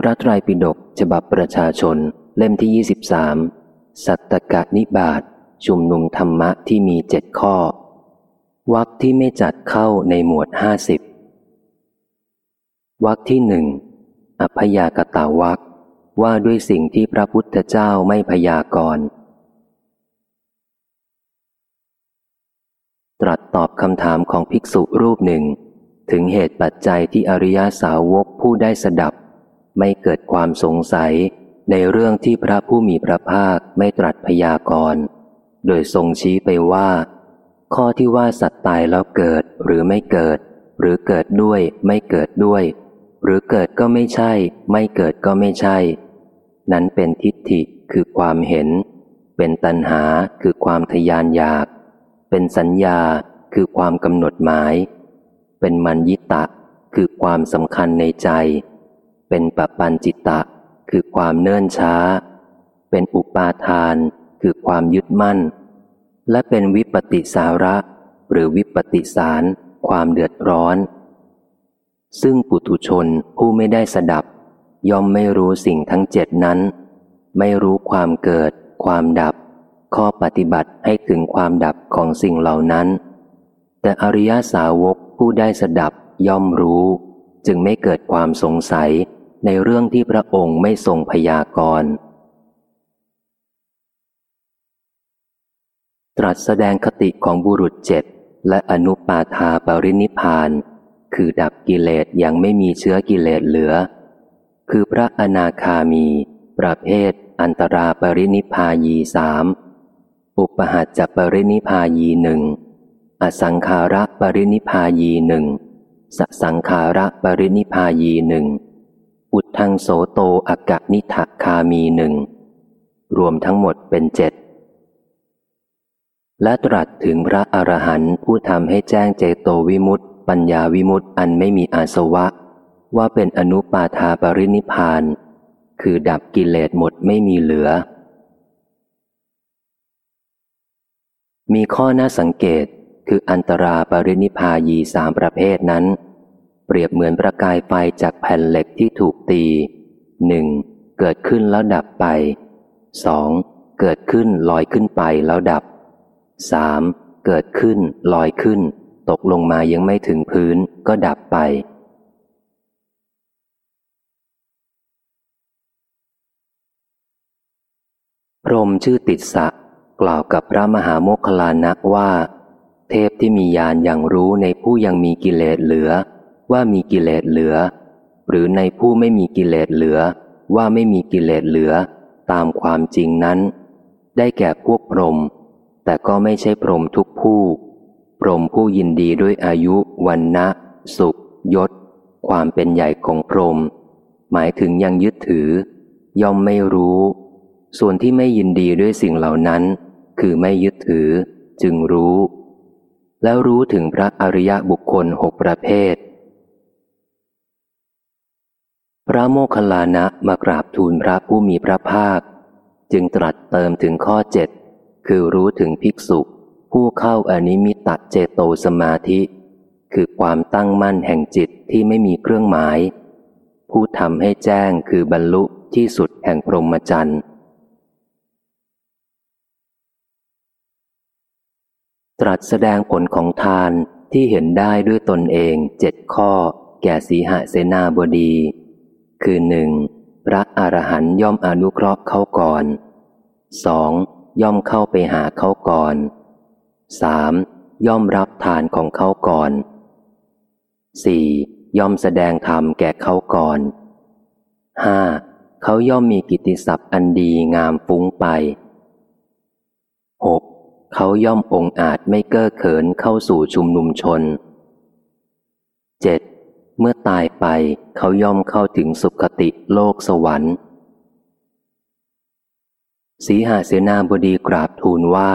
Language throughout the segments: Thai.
พระไตรปิฎกฉบับประชาชนเล่มที่ 23 สัตตกะนิบาตชุมนุมธรรมะที่มีเจ็ดข้อ วักที่ไม่จัดเข้าในหมวดห้าสิบวักที่หนึ่งอพยากตาวักว่าด้วยสิ่งที่พระพุทธเจ้าไม่พยากรณ์ตรัสตอบคำถามของภิกษุรูปหนึ่ง ถึงเหตุปัจจัยที่อริยาสาวกผู้ได้สดับ ไม่เกิดความสงสัยในเรื่องที่พระผู้มีพระภาคไม่ตรัสพยากรณ์โดยทรงชี้ไปว่า ข้อที่ว่าสัตว์ตายแล้วเกิดหรือไม่เกิด หรือเกิดด้วยไม่เกิดด้วย หรือเกิดก็ไม่ใช่ ไม่เกิดก็ไม่ใช่ นั้นเป็นทิฏฐิคือความเห็น เป็นตัณหาคือความทยานอยาก เป็นสัญญาคือความกำหนดหมาย เป็นมันยิตะคือความสำคัญในใจ เป็นปปันจิตตะ คือความเนิ่นช้า เป็นอุปาทาน คือความยึดมั่น และเป็นวิปติสาระ หรือวิปติสาร ความเดือดร้อน ซึ่งปุถุชนผู้ไม่ได้สดับ ย่อมไม่รู้สิ่งทั้งเจ็ดนั้น ไม่รู้ความเกิด ความดับ ข้อปฏิบัติให้ถึงความดับของสิ่งเหล่านั้น แต่อริยสาวกผู้ได้สดับย่อมรู้จึงไม่เกิดความสงสัย ในเรื่องที่พระองค์ไม่ทรงพยากรณ์ตรัสแสดงคติของบุรุษเจ็ดและอนุปาทาปรินิพาน คือดับกิเลสยังไม่มีเชื้อกิเลสเหลือ คือพระอนาคามี ประเภท อันตราปรินิพายีสามอุปหัจจปรินิพายีหนึ่งอสังขาระปรินิพายีหนึ่งสสังขาระปรินิพายีหนึ่ง อุทังโสโตอากะนิทะคามีหนึ่งรวมทั้งหมดเป็นเจ็ดและตรัสถึงพระอรหันต์ผู้ทำให้แจ้งเจโตวิมุตต์ปัญญาวิมุตต์อันไม่มีอาสวะ ว่าเป็นอนุปาทาปรินิพาน คือดับกิเลสหมดไม่มีเหลือ มีข้อน่าสังเกตคืออันตราปรินิพายีสามประเภทนั้น เปรียบเหมือนประกายไฟจากแผ่นเหล็กที่ถูกตีหนึ่งเกิดขึ้นแล้วดับไปสองเกิดขึ้นลอยขึ้นไปแล้วดับสามเกิดขึ้นลอยขึ้น ตกลงมายังไม่ถึงพื้นก็ดับไป พรมชื่อติดสะกล่าวกับพระมหาโมคคลานะว่า เทพที่มียานอย่างรู้ในผู้ยังมีกิเลสเหลือ ว่ามีกิเลสเหลือ หรือในผู้ไม่มีกิเลสเหลือ ว่าไม่มีกิเลสเหลือ ตามความจริงนั้น ได้แก่พวกพรหมแต่ก็ไม่ใช่พรหมทุกผู้พรหมผู้ยินดีด้วยอายุวันนะสุข ยศ ความเป็นใหญ่ของพรหมหมายถึงยังยึดถือ ย่อมไม่รู้ ส่วนที่ไม่ยินดีด้วยสิ่งเหล่านั้น คือไม่ยึดถือ จึงรู้ แล้วรู้ถึงพระอริยบุคคลหกประเภท พระโมคคัลลานะมากราบทูลพระผู้มีพระภาค จึงตรัสเติมถึงข้อเจ็ดคือรู้ถึงภิกษุ ผู้เข้าอนิมิตเจโตสมาธิ คือความตั้งมั่นแห่งจิตที่ไม่มีเครื่องหมาย ผู้ทำให้แจ้งคือบรรลุที่สุดแห่งพรหมจรรย์ตรัสแสดงผลของทานที่เห็นได้ด้วยตนเองเจ็ดข้อ แก่สีหเสนาบดี คือหนึ่งพระอรหันย่อมอนุเคราะห์เขาก่อนสองย่อมเข้าไปหาเขาก่อนสามย่อมรับทานของเขาก่อนสี่ย่อมแสดงธรรมแก่เขาก่อนห้าเขาย่อมมีกิติศัพท์อันดีงามฟุ้งไปหกเขาย่อมองอาจไม่เก้อเขินเข้าสู่ชุมนุมชน เมื่อตายไปเขาย่อมเข้าถึงสุขติโลกสวรรค์ สีหาเสนาบดีกราบทูลว่า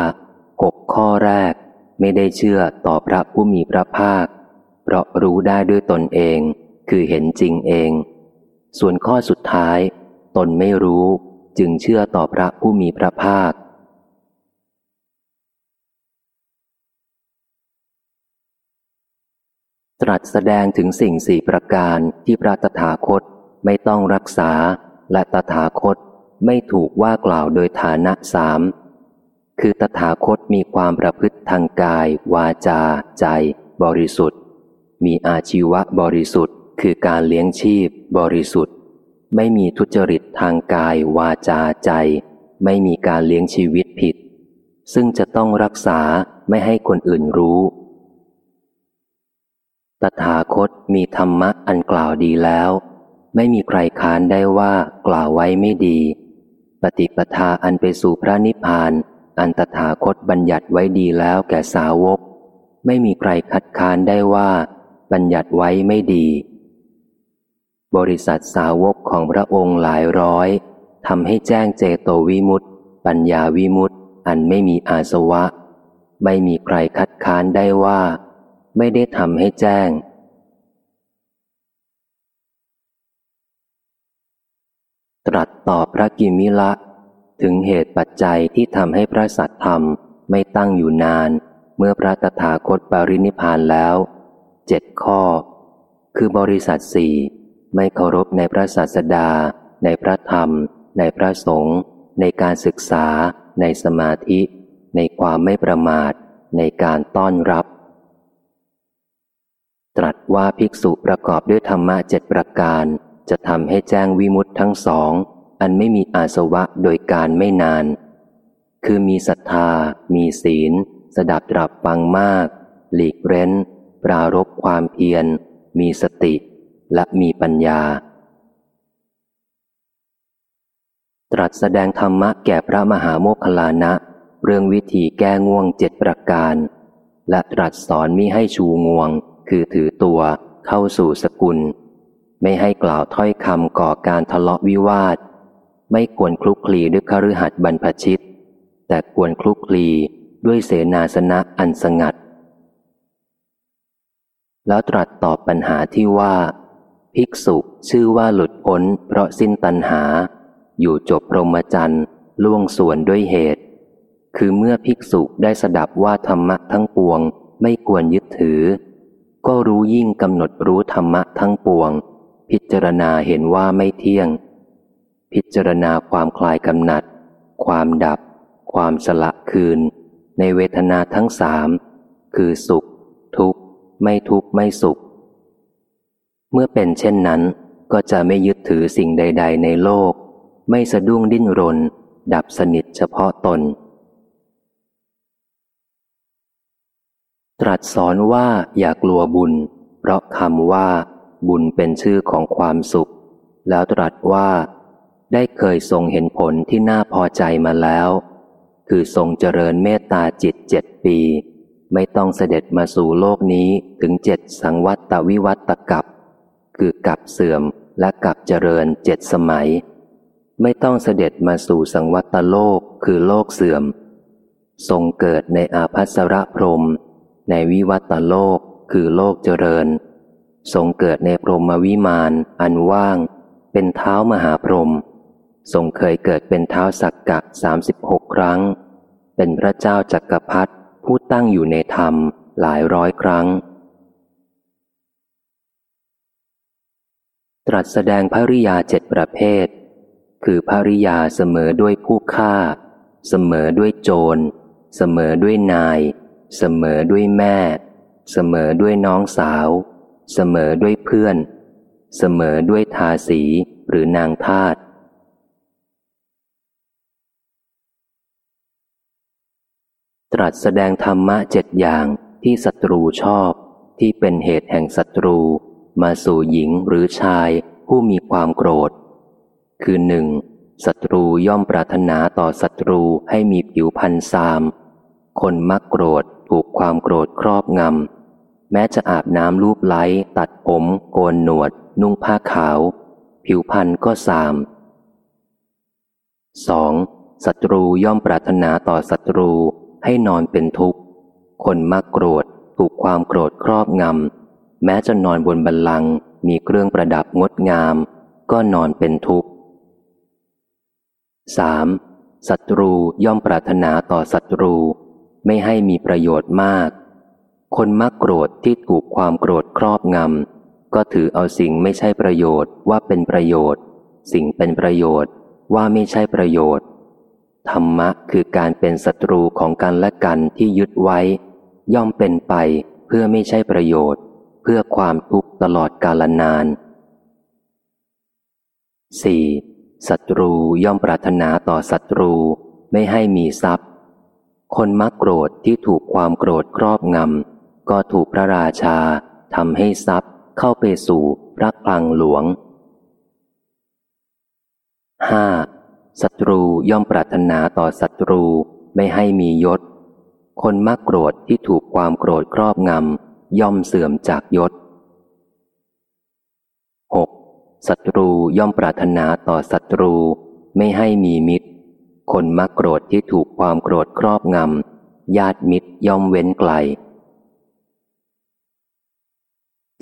หกข้อแรกไม่ได้เชื่อต่อพระผู้มีพระภาค เพราะรู้ได้ด้วยตนเอง คือเห็นจริงเอง ส่วนข้อสุดท้าย ตนไม่รู้จึงเชื่อต่อพระผู้มีพระภาค ตรัสแสดงถึงสิ่งสี่ประการที่พระตถาคตไม่ต้องรักษาและตถาคตไม่ถูกว่ากล่าวโดยฐานะสามคือตถาคตมีความประพฤติทางกาย วาจา ใจ บริสุทธิ์ มีอาชีวะบริสุทธิ์ คือการเลี้ยงชีพ บริสุทธิ์ ไม่มีทุจริตทางกาย วาจาใจ ไม่มีการเลี้ยงชีวิตผิด ซึ่งจะต้องรักษาไม่ให้คนอื่นรู้ ตถาคตมีธรรมะอันกล่าวดีแล้ว ไม่มีใครค้านได้ว่ากล่าวไว้ไม่ดี ปฏิปทาอันไปสู่พระนิพพาน อันตถาคตบัญญัติไว้ดีแล้วแก่สาวก ไม่มีใครคัดค้านได้ว่า บัญญัติไว้ไม่ดี บริษัทสาวกของพระองค์หลายร้อยทำให้แจ้งเจโตวิมุตติ ปัญญาวิมุตติ อันไม่มีอาสวะ ไม่มีใครคัดค้านได้ว่า ไม่ได้ทำให้แจ้ง ตรัสตอบพระกิมิละ ถึงเหตุปัจจัยที่ทำให้พระสัตธรรมไม่ตั้งอยู่นาน เมื่อพระตถาคตปรินิพานแล้วเจ็ดข้อ คือบริษัทสี่ไม่เคารพในพระศาสดา ในพระธรรม ในพระสงฆ์ในการศึกษา ในสมาธิ ในความไม่ประมาท ในการต้อนรับ ว่าภิกษุประกอบด้วยธรรมะเจ็ดประการ จะทำให้แจ้งวิมุตทั้งสอง อันไม่มีอาสวะโดยการไม่นาน คือมีศรัทธา มีศีล สดับตรับฟังมาก หลีกเร้น ปรารบความเพียร มีสติ และมีปัญญา ตรัสแสดงธรรมะแก่พระมหาโมคคลานะ เรื่องวิธีแก้ง่วงเจ็ดประการ และตรัสสอนมิให้ชูงวง คือถือตัวเข้าสู่สกุล ไม่ให้กล่าวถ้อยคำก่อการทะเลาะวิวาท ไม่ควรคลุกคลีด้วยคฤหัสถ์บรรพชิต แต่ควรคลุกคลีด้วยเสนาสนะอันสงัด แล้วตรัสตอบปัญหาที่ว่า ภิกษุชื่อว่าหลุดพ้นเพราะสิ้นตัณหา อยู่จบพรหมจรรย์ล่วงส่วนด้วยเหตุ คือเมื่อภิกษุได้สดับว่าธรรมะทั้งปวงไม่ควรยึดถือ ก็รู้ยิ่งกำหนดรู้ธรรมะทั้งปวง พิจารณาเห็นว่าไม่เที่ยง พิจารณาความคลายกำหนัด ความดับ ความสละคืน ในเวทนาทั้งสาม คือสุข ทุกข์ ไม่ทุกข์ ไม่สุข เมื่อเป็นเช่นนั้นก็จะไม่ยึดถือสิ่งใด ๆ ในโลก ไม่สะดุ้งดิ้นรน ดับสนิทเฉพาะตน ตรัสสอนว่าอย่ากลัวบุญ เพราะคำว่า บุญเป็นชื่อของความสุข แล้วตรัสว่า ได้เคยทรงเห็นผลที่น่าพอใจมาแล้ว คือทรงเจริญเมตตาจิตเจ็ดปี ไม่ต้องเสด็จมาสู่โลกนี้ถึงเจ็ดสังวัตตวิวัตตกับ คือกับเสื่อมและกับเจริญเจ็ดสมัย ไม่ต้องเสด็จมาสู่สังวัตโลกคือโลกเสื่อม ทรงเกิดในอาภัสรพรม ในวิวัตโลกคือโลกเจริญ ทรงเกิดในพรหมวิมานอันว่าง เป็นเท้ามหาพรหมทรงเคยเกิดเป็นเท้าสักกะสามสิบหกครั้ง เป็นพระเจ้าจักรพรรดิผู้ตั้งอยู่ในธรรมหลายร้อยครั้ง ตรัสแสดงภริยาเจ็ดประเภท คือภริยาเสมอด้วยผู้ฆ่า เสมอด้วยโจร เสมอด้วยนาย เสมอด้วยแม่ เสมอด้วยน้องสาว เสมอด้วยเพื่อน เสมอด้วยทาสีหรือนางทาตตรัสแสดงธรรมะเจ็ดอย่างที่ศัตรูชอบ ที่เป็นเหตุแห่งศัตรู มาสู่หญิงหรือชายผู้มีความโกรธ คือหนึ่งศัตรูย่อมปรารถนาต่อศัตรูให้มีผิวพันซาม คนมักโกรธ ถูกความโกรธครอบงำ แม้จะอาบน้ำลูบไล้ ตัดผมโกนหนวด นุ่งผ้าขาว ผิวพันก็ซาม 2. ศัตรูย่อมปรารถนาต่อศัตรูให้นอนเป็นทุกข์ คนมักโกรธ ถูกความโกรธครอบงำ แม้จะนอนบนบันลังมีเครื่องประดับงดงาม ก็นอนเป็นทุกข์ 3. ศัตรูย่อมปรารถนาต่อศัตรู ไม่ให้มีประโยชน์มาก คนมักโกรธที่ถูกความโกรธครอบงำ ก็ถือเอาสิ่งไม่ใช่ประโยชน์ว่าเป็นประโยชน์ สิ่งเป็นประโยชน์ว่าไม่ใช่ประโยชน์ ธรรมะคือการเป็นศัตรูของกันและกันที่ยึดไว้ ย่อมเป็นไปเพื่อไม่ใช่ประโยชน์ เพื่อความทุกข์ตลอดกาลนาน 4. ศัตรูย่อมปรารถนาต่อศัตรูไม่ให้มีทรัพย์ คนมักโกรธที่ถูกความโกรธครอบงำ ก็ถูกพระราชาทำให้ทรัพย์เข้าไปสู่พระคลังหลวง 5. ศัตรูย่อมปรารถนาต่อศัตรูไม่ให้มียศ คนมักโกรธที่ถูกความโกรธครอบงำ ย่อมเสื่อมจากยศ 6. ศัตรูย่อมปรารถนาต่อศัตรูไม่ให้มีมิตร คนมักโกรธที่ถูกความโกรธครอบงำ ญาติมิตรย่อมเว้นไกล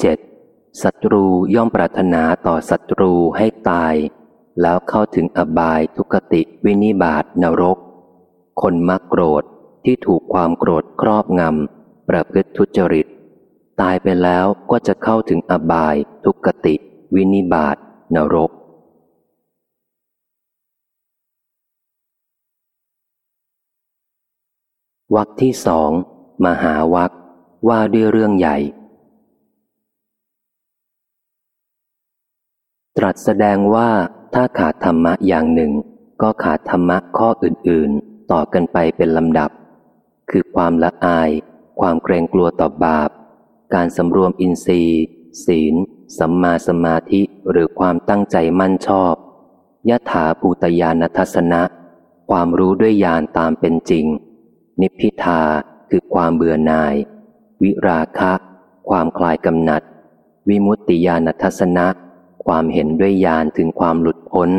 7. ศัตรูย่อมปรารถนาต่อศัตรูให้ตาย แล้วเข้าถึงอบายทุกติวินิบาตนรก คนมักโกรธที่ถูกความโกรธครอบงำ ประพฤติทุจริต ตายไปแล้วก็จะเข้าถึงอบายทุกติวินิบาตนรก วักที่สองมหาวักว่าด้วยเรื่องใหญ่ ตรัสแสดงว่าถ้าขาดธรรมะอย่างหนึ่ง ก็ขาดธรรมะข้ออื่นๆ ต่อกันไปเป็นลำดับ คือความละอาย ความเกรงกลัวต่อบาป การสำรวมอินทรีย์ ศีล สัมมาสมาธิหรือความตั้งใจมั่นชอบยถาภูตยานทัศนะ ความรู้ด้วยญาณตามเป็นจริง นิพพิทาคือความเบื่อหน่าย วิราคะ ความคลายกำหนัด วิมุตติญาณทัศนะ ความเห็นด้วยญาณถึงความหลุดพ้น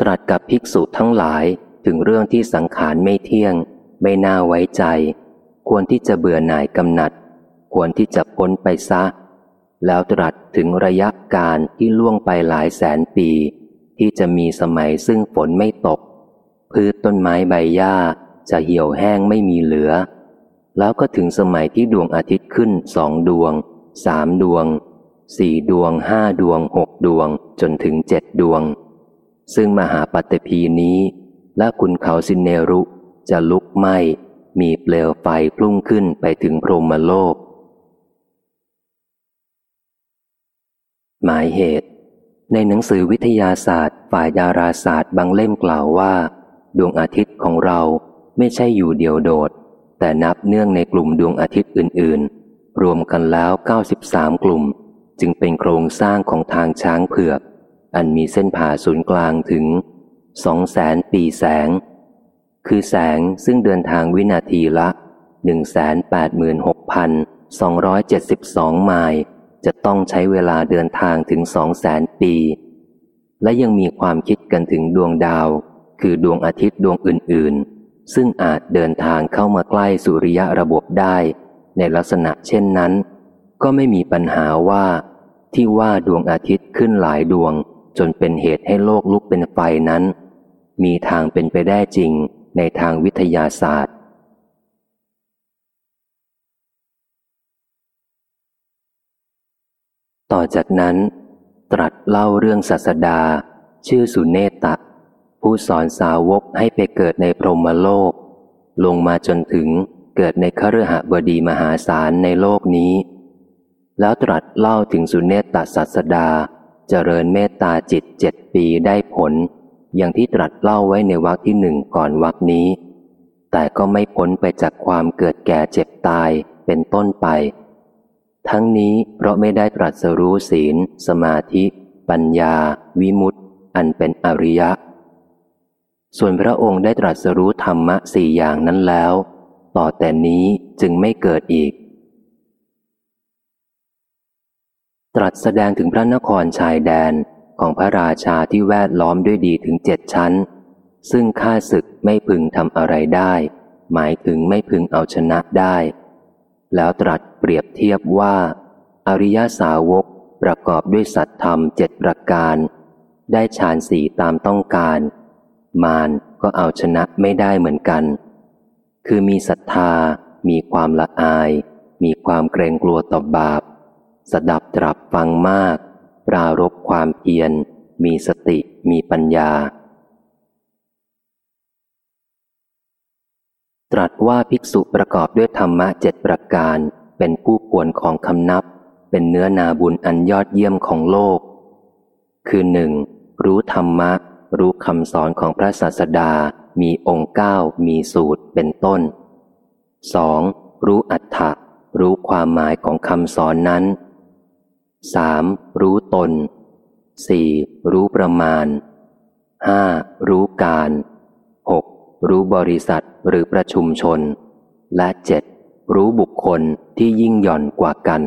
ตรัสกับภิกษุทั้งหลายถึงเรื่องที่สังขารไม่เที่ยง ไม่น่าไว้ใจ ควรที่จะเบื่อหน่ายกำหนัด ควรที่จะพ้นไปซะ แล้วตรัสถึงระยะการที่ล่วงไปหลายแสนปี ที่จะมีสมัยซึ่งฝนไม่ตก พืชต้นไม้ใบหญ้าจะเหี่ยวแห้งไม่มีเหลือ แล้วก็ถึงสมัยที่ดวงอาทิตย์ขึ้นสองดวง สามดวง สี่ดวงห้าดวงหกดวงจนถึงเจ็ดดวง ซึ่งมหาปฏิพีนี้และคุณเขาสินเนรุจะลุกไหม้มีเปลวไฟพุ่งขึ้นไปถึงพรหมโลก หมายเหตุ ในหนังสือวิทยาศาสตร์ ฝ่ายดาราศาสตร์บางเล่มกล่าวว่า ดวงอาทิตย์ของเราไม่ใช่อยู่เดียวโดด แต่นับเนื่องในกลุ่มดวงอาทิตย์อื่น ๆ รวมกันแล้ว 93 กลุ่ม จึงเป็นโครงสร้างของทางช้างเผือก อันมีเส้นผ่าศูนย์กลางถึง2แสนปีแสง คือแสงซึ่งเดินทางวินาทีละ 186,272 ไมล์ จะต้องใช้เวลาเดินทางถึง2แสนปี และยังมีความคิดกันถึงดวงดาว คือดวงอาทิตย์ดวงอื่นๆ ซึ่งอาจเดินทางเข้ามาใกล้สุริยะระบบได้ ในลักษณะเช่นนั้น ก็ไม่มีปัญหาว่า ที่ว่าดวงอาทิตย์ขึ้นหลายดวง จนเป็นเหตุให้โลกลุกเป็นไฟนั้น มีทางเป็นไปได้จริงในทางวิทยาศาสตร์ ต่อจากนั้น ตรัสเล่าเรื่องศาสดา ชื่อสุเนตะ ผู้สอนสาวกให้ไปเกิดในพรหมโลก ลงมาจนถึงเกิดในคฤหบดีมหาศาลในโลกนี้ แล้วตรัสเล่าถึงสุเนตศาสดา เจริญเมตตาจิตเจ็ดปีได้ผล อย่างที่ตรัสเล่าไว้ในวรรคที่หนึ่งก่อนวรรคนี้ แต่ก็ไม่พ้นไปจากความเกิดแก่เจ็บตายเป็นต้นไป ทั้งนี้เพราะไม่ได้ตรัสรู้ศีล สมาธิ ปัญญา วิมุตติ อันเป็นอริยะ ส่วนพระองค์ได้ตรัสรู้ธรรมะสี่อย่างนั้นแล้ว ต่อแต่นี้จึงไม่เกิดอีก ตรัสแสดงถึงพระนครชายแดนของพระราชาที่แวดล้อมด้วยดีถึงเจ็ดชั้น ซึ่งข้าศึกไม่พึงทำอะไรได้ หมายถึงไม่พึงเอาชนะได้ แล้วตรัสเปรียบเทียบว่า อริยสาวกประกอบด้วยสัตธรรมเจ็ดประการ ได้ฌานสี่ตามต้องการ มารก็เอาชนะไม่ได้เหมือนกัน คือมีศรัทธา มีความละอาย มีความเกรงกลัวต่อบาป สดับตรับฟังมาก ปรารบความเพียร มีสติ มีปัญญา ตรัสว่าภิกษุประกอบด้วยธรรมะเจ็ดประการ เป็นผู้ควรของคำนับ เป็นเนื้อนาบุญอันยอดเยี่ยมของโลก คือหนึ่งรู้ธรรมะ รู้คำสอนของพระศาสดา มีองค์เก้ามีสูตรเป็นต้น 2. รู้อัฏฐะรู้ความหมายของคำสอนนั้น 3. รู้ตน 4. รู้ประมาณ 5. รู้การ 6. รู้บริษัทหรือประชุมชน และ 7. รู้บุคคลที่ยิ่งหย่อนกว่ากัน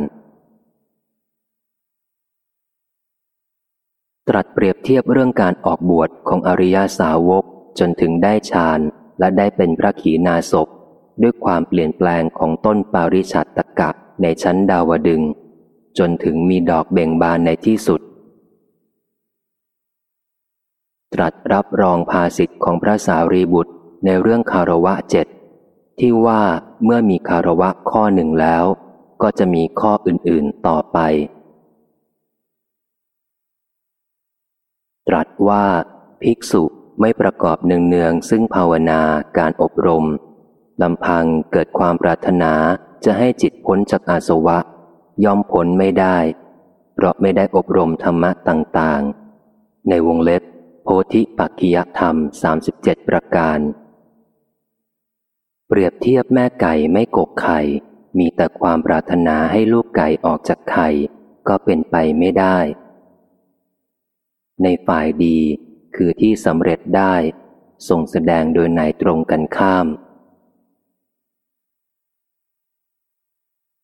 ตรัสเปรียบเทียบเรื่องการออกบวชของอริยาสาวกจนถึงได้ฌานและได้เป็นพระขีณาสพด้วยความเปลี่ยนแปลงของต้นปาริชัตตกะในชั้นดาวดึง จนถึงมีดอกเบ่งบานในที่สุด ตรัสรับรองภาสิทธิ์ของพระสารีบุตร ในเรื่องคารวะเจ็ดที่ว่าเมื่อมีคารวะข้อหนึ่งแล้ว ก็จะมีข้ออื่นๆต่อไป ตรัสว่าภิกษุไม่ประกอบเนืองๆซึ่งภาวนาการอบรมลำพังเกิดความปรารถนาจะให้จิตพ้นจากอาสวะ ย่อมพ้นไม่ได้ เพราะไม่ได้อบรมธรรมะต่างๆ ในวงเล็บ โพธิปักกิยธรรม 37 ประการ เปรียบเทียบแม่ไก่ไม่กกไข่ มีแต่ความปรารถนาให้ลูกไก่ออกจากไข่ ก็เป็นไปไม่ได้ ในฝ่ายดีคือที่สำเร็จได้ส่งแสดงโดยในตรงกันข้าม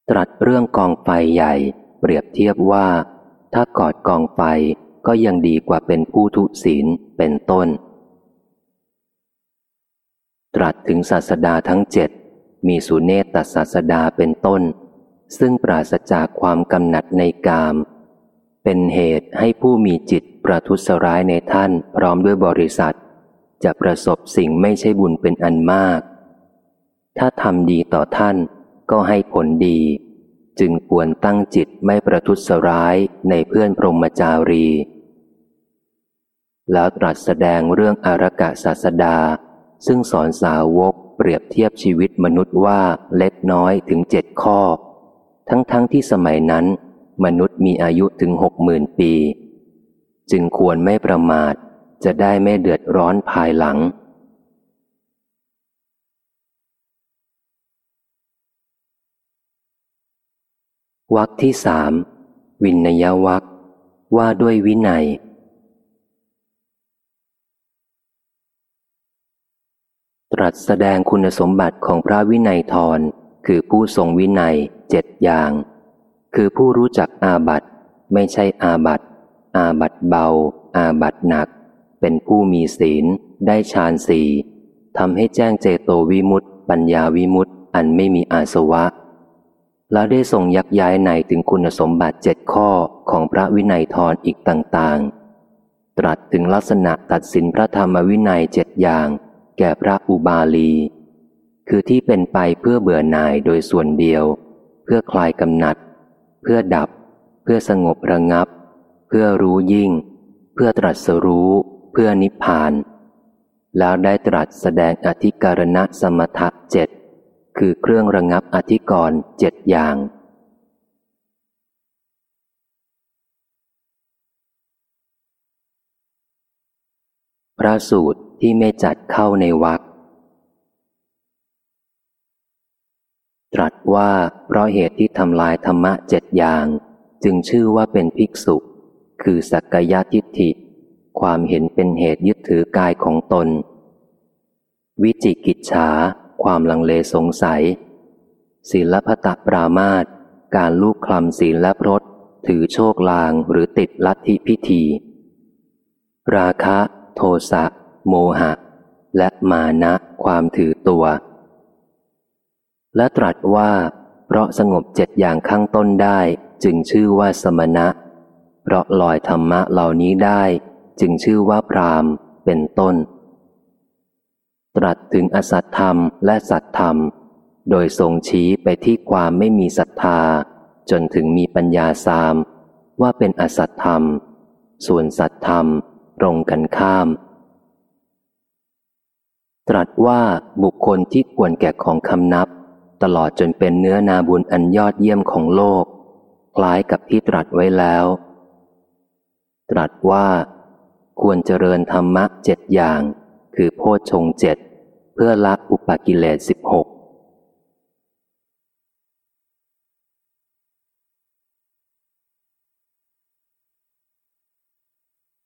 ตรัสเรื่องกองไฟใหญ่ เปรียบเทียบว่า ถ้ากอดกองไฟก็ยังดีกว่าเป็นผู้ทุศีลเป็นต้น ตรัสถึงศาสดาทั้งเจ็ดมีสุเนตตศาสดาเป็นต้น ซึ่งปราศจากความกำหนัดในกาม เป็นเหตุให้ผู้มีจิตประทุษร้ายในท่านพร้อมด้วยบริษัท จะประสบสิ่งไม่ใช่บุญเป็นอันมาก ถ้าทำดีต่อท่านก็ให้ผลดี จึงควรตั้งจิตไม่ประทุษร้ายในเพื่อนพรหมจารี แล้วตรัสแสดงเรื่องอารกะศาสดา ซึ่งสอนสาวกเปรียบเทียบชีวิตมนุษย์ว่าเล็กน้อยถึงเจ็ดข้อ ทั้งๆทที่สมัยนั้น มนุษย์มีอายุถึงหกหมื่นปี จึงควรไม่ประมาท จะได้ไม่เดือดร้อนภายหลัง วักที่สามวินยวักว่าด้วยวินัย ตรัสแสดงคุณสมบัติของพระวินัยทรคือผู้ทรงวินัยเจ็ดอย่าง คือผู้รู้จักอาบัตไม่ใช่อาบัตอาบัตเบา อาบัตหนัก เป็นผู้มีศีล ได้ฌานสี่ทำให้แจ้งเจโตวิมุตต์ปัญญาวิมุตต์อันไม่มีอาสวะ แล้วได้ส่งยักย้ายในถึงคุณสมบัติเจ็ดข้อของพระวินัยทรอีกต่างๆ ตรัสถึงลักษณะตัดสินพระธรรมวินัยเจ็ดอย่าง แก่พระอุบาลี คือที่เป็นไปเพื่อเบื่อหน่ายโดยส่วนเดียว เพื่อคลายกำหนัด เพื่อดับ เพื่อสงบระงับ เพื่อรู้ยิ่ง เพื่อตรัสรู้ เพื่อนิพพาน แล้วได้ตรัสแสดงอธิการณะสมถะเจ็ดคือเครื่องระงับอธิกรณ์เจ็ดอย่างพระสูตรที่ไม่จัดเข้าในวักตรัสว่าเพราะเหตุที่ทำลายธรรมะเจ็ดอย่าง จึงชื่อว่าเป็นภิกษุ คือสักกายทิฏฐิ ความเห็นเป็นเหตุยึดถือกายของตน วิจิกิจฉา ความลังเลสงสัย ศีลพตะปรามาตการลูกคลำศีลและพรตถือโชคลางหรือติดลัทธิพิธี ราคะ โทสะ โมหะ และมานะความถือตัว และตรัสว่า เพราะสงบเจ็ดอย่างข้างต้นได้ จึงชื่อว่าสมณะ เพราะลอยธรรมะเหล่านี้ได้ จึงชื่อว่าพรามเป็นต้น ตรัสถึงอสัตธรรมและสัตธรรม โดยทรงชี้ไปที่ความไม่มีศรัทธา จนถึงมีปัญญาสามว่าเป็นอสัตธรรม ส่วนสัตธรรมตรงกันข้าม ตรัสว่าบุคคลที่ควรแก่ของคำนับ ตลอดจนเป็นเนื้อนาบุญอันยอดเยี่ยมของโลก คล้ายกับที่ตรัสไว้แล้ว ตรัสว่า ควรเจริญธรรมะเจ็ดอย่าง คือโพชฌงเจ็ดเพื่อละอุปกิเลสสิบหก